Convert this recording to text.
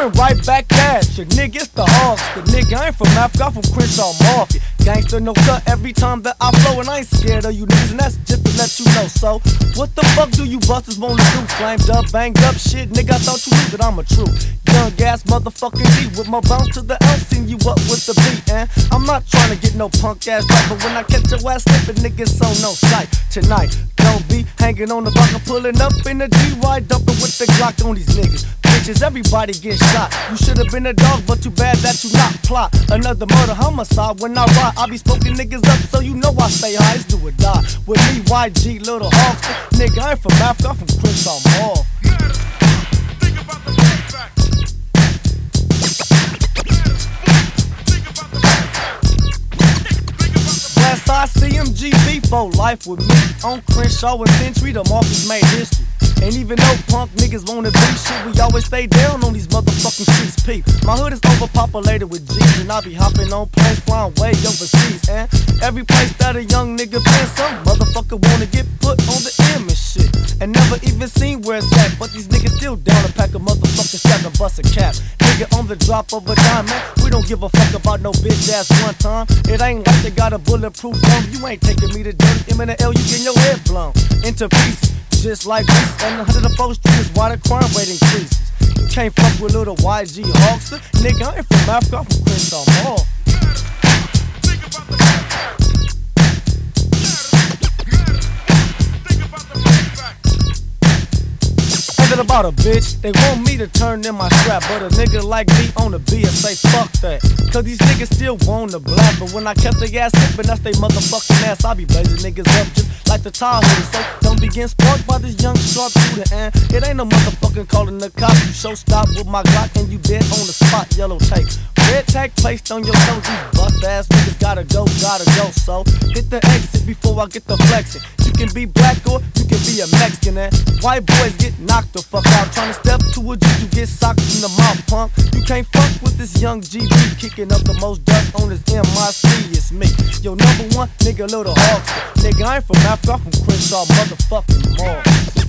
coming right back at you. Nigga, it's the. The nigga I ain't from Africa, I'm from Crenshaw Market. Gangster no cut every time that I flow, and I ain't scared of you niggas, and that's just to let you know. So, what the fuck do you busters wanna do? Flamed up, banged up shit, nigga. I thought you knew that I'm a true young ass motherfucking D with my bounce to the L, sing you up with the beat, and I'm not trying to get no punk ass rap, but when I catch your ass slipping, niggas so no sight tonight. Don't be hanging on the block, I'm pulling up in the GY, dumping with the Glock on these niggas. Bitches, everybody get shot. You should have been a dog, but too bad that you not plot. Another murder homicide when I ride. I be smoking niggas up, so you know I stay high. It's do or die. With me, YG, little hogs. Nigga, I ain't from Africa, I'm from Crenshaw Mall. Westside CMGB for life with me. On Crenshaw and Century, the markers made history. And even though punk niggas wanna be shit, we always stay down on these motherfucking streets. Peep, my hood is overpopulated with G's, and I be hopping on planes flying way overseas. And every place that a young nigga been, some motherfucker wanna get put on the M and shit. And never even seen where it's at, but these niggas still down to pack a motherfucking strap and bust a cap. Nigga on the drop of a man. We don't give a fuck about no bitch ass one time. It ain't like they got a bulletproof gun. You ain't taking me to death. M and L, you getting your head blown into pieces. Just like this, and the hundred of street is why the crime rate increases. Can't fuck with little YG Hawkster. Nigga, I ain't from Africa, I'm from Crenshaw Mall. About a bitch, they want me to turn in my strap, but a nigga like me on the say fuck that. Cause these niggas still want the black, but when I kept the ass sippin', that's they motherfucking ass. I be blazing niggas up just like the hoodie. So don't begin sparked by this young sharp and it ain't no motherfucking calling the cops. You show stop with my Glock and you dead on the spot, yellow tape. Red tag placed on your toes, these bust ass niggas gotta go, gotta go. So hit the exit before I get the flexing. You can be black or you can be a Mexican, and eh? white boys get knocked the fuck out. Trying to step to a G, you get socked in the mouth, punk. You can't fuck with this young GB kicking up the most dust on this MIC. It's me, yo number one nigga, little hawks. Nigga, I ain't from Africa, I'm from Crenshaw, motherfucking Mall.